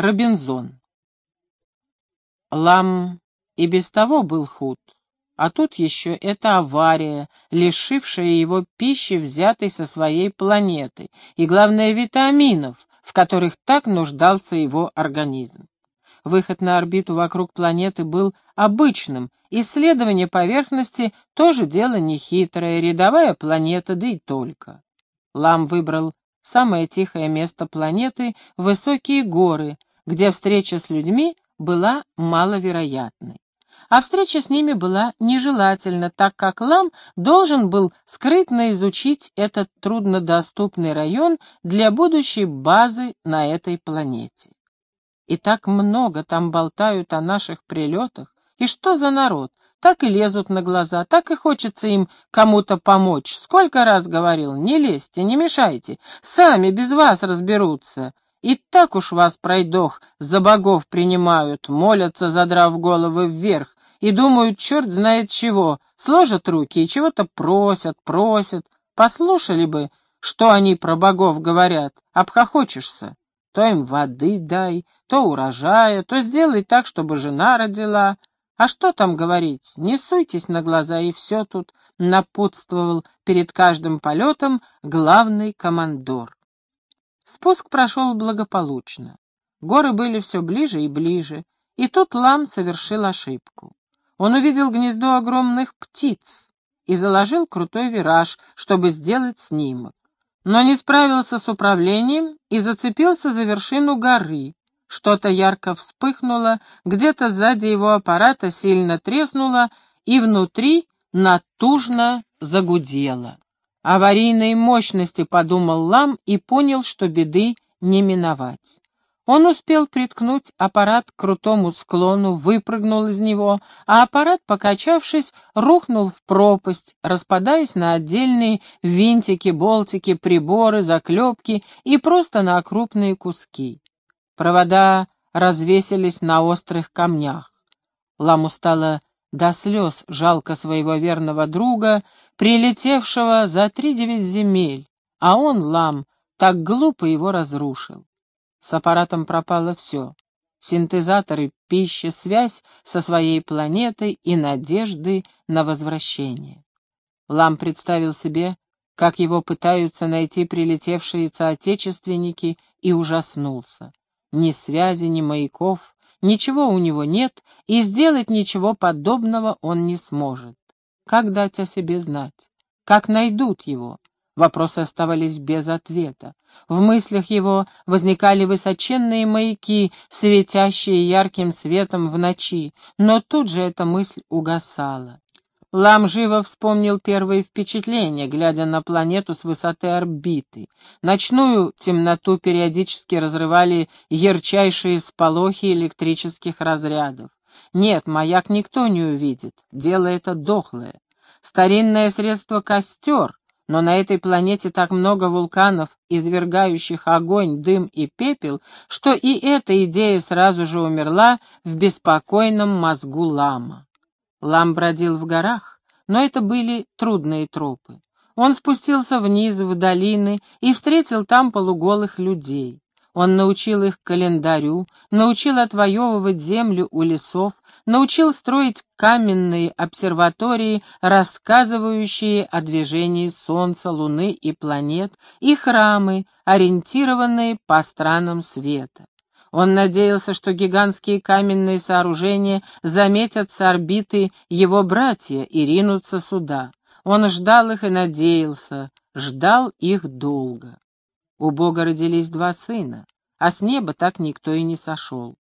Робинзон. Лам и без того был худ, а тут еще эта авария, лишившая его пищи, взятой со своей планеты, и, главное, витаминов, в которых так нуждался его организм. Выход на орбиту вокруг планеты был обычным, исследование поверхности тоже дело нехитрое, рядовая планета, да и только. Лам выбрал самое тихое место планеты — высокие горы, где встреча с людьми была маловероятной. А встреча с ними была нежелательна, так как Лам должен был скрытно изучить этот труднодоступный район для будущей базы на этой планете. И так много там болтают о наших прилетах, и что за народ? Так и лезут на глаза, так и хочется им кому-то помочь. Сколько раз говорил, не лезьте, не мешайте, сами без вас разберутся. И так уж вас, пройдох, за богов принимают, молятся, задрав головы вверх, и думают, черт знает чего, сложат руки и чего-то просят, просят. Послушали бы, что они про богов говорят, обхохочешься. То им воды дай, то урожая, то сделай так, чтобы жена родила. А что там говорить, не суйтесь на глаза, и все тут напутствовал перед каждым полетом главный командор. Спуск прошел благополучно. Горы были все ближе и ближе, и тут Лам совершил ошибку. Он увидел гнездо огромных птиц и заложил крутой вираж, чтобы сделать снимок. Но не справился с управлением и зацепился за вершину горы. Что-то ярко вспыхнуло, где-то сзади его аппарата сильно треснуло, и внутри натужно загудело аварийной мощности, подумал Лам и понял, что беды не миновать. Он успел приткнуть аппарат к крутому склону, выпрыгнул из него, а аппарат, покачавшись, рухнул в пропасть, распадаясь на отдельные винтики, болтики, приборы, заклепки и просто на крупные куски. Провода развесились на острых камнях. Ламу стало до слез жалко своего верного друга, прилетевшего за три девять земель, а он, лам, так глупо его разрушил. С аппаратом пропало все. Синтезаторы, пища, связь со своей планетой и надежды на возвращение. Лам представил себе, как его пытаются найти прилетевшие соотечественники, и ужаснулся. Ни связи, ни маяков, Ничего у него нет, и сделать ничего подобного он не сможет. Как дать о себе знать? Как найдут его? Вопросы оставались без ответа. В мыслях его возникали высоченные маяки, светящие ярким светом в ночи, но тут же эта мысль угасала. Лам живо вспомнил первые впечатления, глядя на планету с высоты орбиты. Ночную темноту периодически разрывали ярчайшие сполохи электрических разрядов. Нет, маяк никто не увидит, дело это дохлое. Старинное средство — костер, но на этой планете так много вулканов, извергающих огонь, дым и пепел, что и эта идея сразу же умерла в беспокойном мозгу лама. Лам бродил в горах, но это были трудные тропы. Он спустился вниз, в долины, и встретил там полуголых людей. Он научил их календарю, научил отвоевывать землю у лесов, научил строить каменные обсерватории, рассказывающие о движении Солнца, Луны и планет, и храмы, ориентированные по странам света. Он надеялся, что гигантские каменные сооружения заметят с орбиты его братья и ринутся сюда. Он ждал их и надеялся, ждал их долго. У Бога родились два сына, а с неба так никто и не сошел.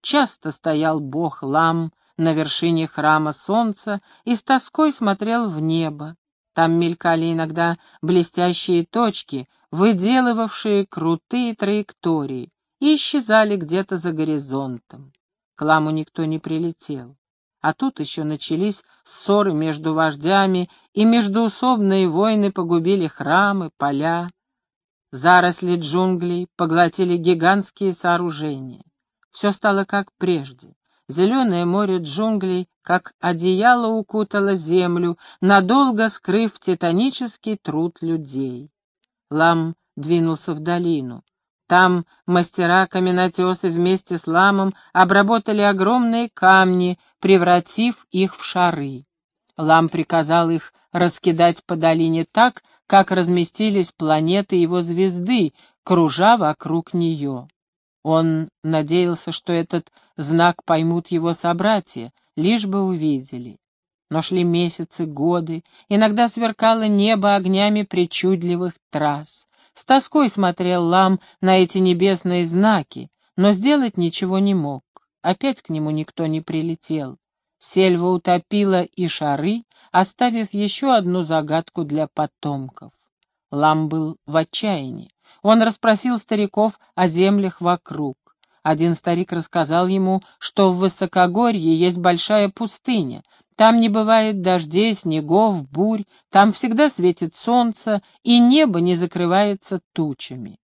Часто стоял Бог Лам на вершине храма солнца и с тоской смотрел в небо. Там мелькали иногда блестящие точки, выделывавшие крутые траектории и исчезали где-то за горизонтом. К ламу никто не прилетел. А тут еще начались ссоры между вождями, и междуусобные войны погубили храмы, поля. Заросли джунглей поглотили гигантские сооружения. Все стало как прежде. Зеленое море джунглей, как одеяло, укутало землю, надолго скрыв титанический труд людей. Лам двинулся в долину. Там мастера-каменотесы вместе с ламом обработали огромные камни, превратив их в шары. Лам приказал их раскидать по долине так, как разместились планеты его звезды, кружа вокруг нее. Он надеялся, что этот знак поймут его собратья, лишь бы увидели. Но шли месяцы, годы, иногда сверкало небо огнями причудливых трасс. С тоской смотрел Лам на эти небесные знаки, но сделать ничего не мог. Опять к нему никто не прилетел. Сельва утопила и шары, оставив еще одну загадку для потомков. Лам был в отчаянии. Он расспросил стариков о землях вокруг. Один старик рассказал ему, что в Высокогорье есть большая пустыня. Там не бывает дождей, снегов, бурь, там всегда светит солнце, и небо не закрывается тучами.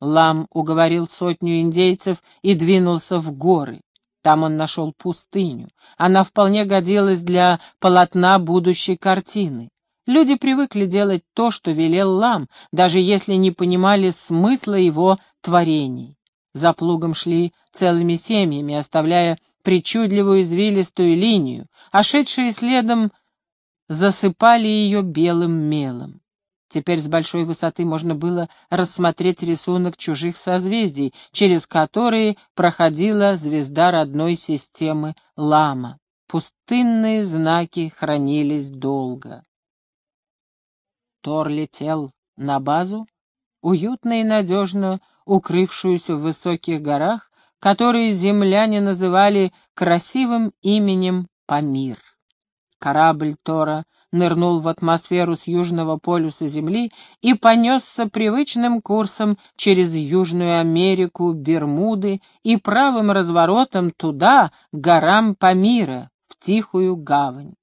Лам уговорил сотню индейцев и двинулся в горы. Там он нашел пустыню. Она вполне годилась для полотна будущей картины. Люди привыкли делать то, что велел Лам, даже если не понимали смысла его творений. За плугом шли целыми семьями, оставляя причудливую извилистую линию, а шедшие следом засыпали ее белым мелом. Теперь с большой высоты можно было рассмотреть рисунок чужих созвездий, через которые проходила звезда родной системы Лама. Пустынные знаки хранились долго. Тор летел на базу, уютно и надежно укрывшуюся в высоких горах, которые земляне называли красивым именем Памир. Корабль Тора нырнул в атмосферу с южного полюса Земли и понесся привычным курсом через Южную Америку, Бермуды и правым разворотом туда, горам Памира, в Тихую гавань.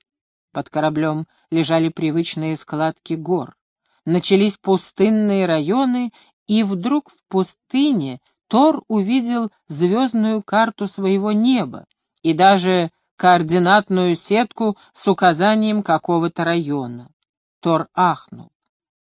Под кораблем лежали привычные складки гор. Начались пустынные районы, и вдруг в пустыне Тор увидел звездную карту своего неба и даже координатную сетку с указанием какого-то района. Тор ахнул.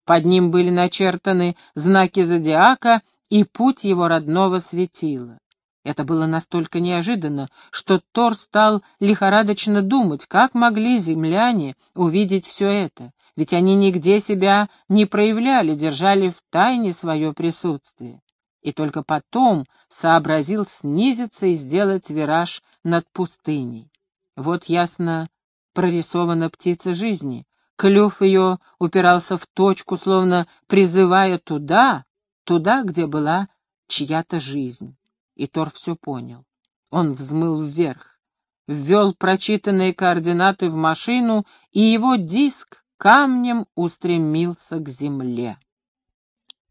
Под ним были начертаны знаки зодиака и путь его родного светила. Это было настолько неожиданно, что Тор стал лихорадочно думать, как могли земляне увидеть все это, ведь они нигде себя не проявляли, держали в тайне свое присутствие. И только потом сообразил снизиться и сделать вираж над пустыней. Вот ясно прорисована птица жизни. Клюв ее упирался в точку, словно призывая туда, туда, где была чья-то жизнь. И Тор все понял. Он взмыл вверх, ввел прочитанные координаты в машину, и его диск камнем устремился к земле.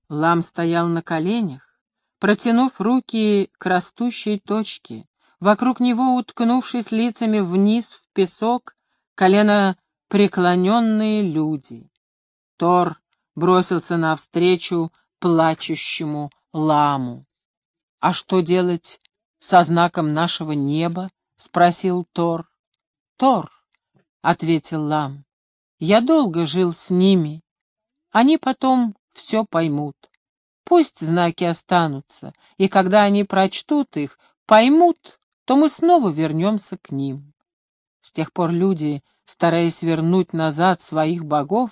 Лам стоял на коленях, протянув руки к растущей точке. Вокруг него, уткнувшись лицами вниз в песок, колено преклоненные люди. Тор бросился навстречу плачущему ламу. «А что делать со знаком нашего неба?» — спросил Тор. «Тор», — ответил Лам, — «я долго жил с ними. Они потом все поймут. Пусть знаки останутся, и когда они прочтут их, поймут, то мы снова вернемся к ним». С тех пор люди, стараясь вернуть назад своих богов,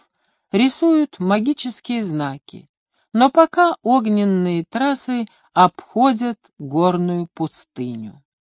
рисуют магические знаки. Но пока огненные трассы обходят горную пустыню.